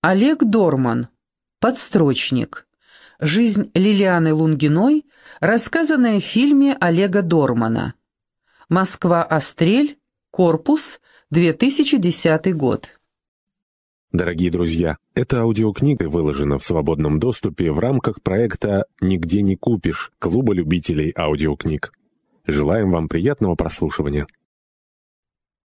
Олег Дорман. Подстрочник. Жизнь Лилианы Лунгиной, рассказанная в фильме Олега Дормана. Москва, Острель, корпус, 2010 год. Дорогие друзья, эта аудиокнига выложена в свободном доступе в рамках проекта «Нигде не купишь» Клуба любителей аудиокниг. Желаем вам приятного прослушивания.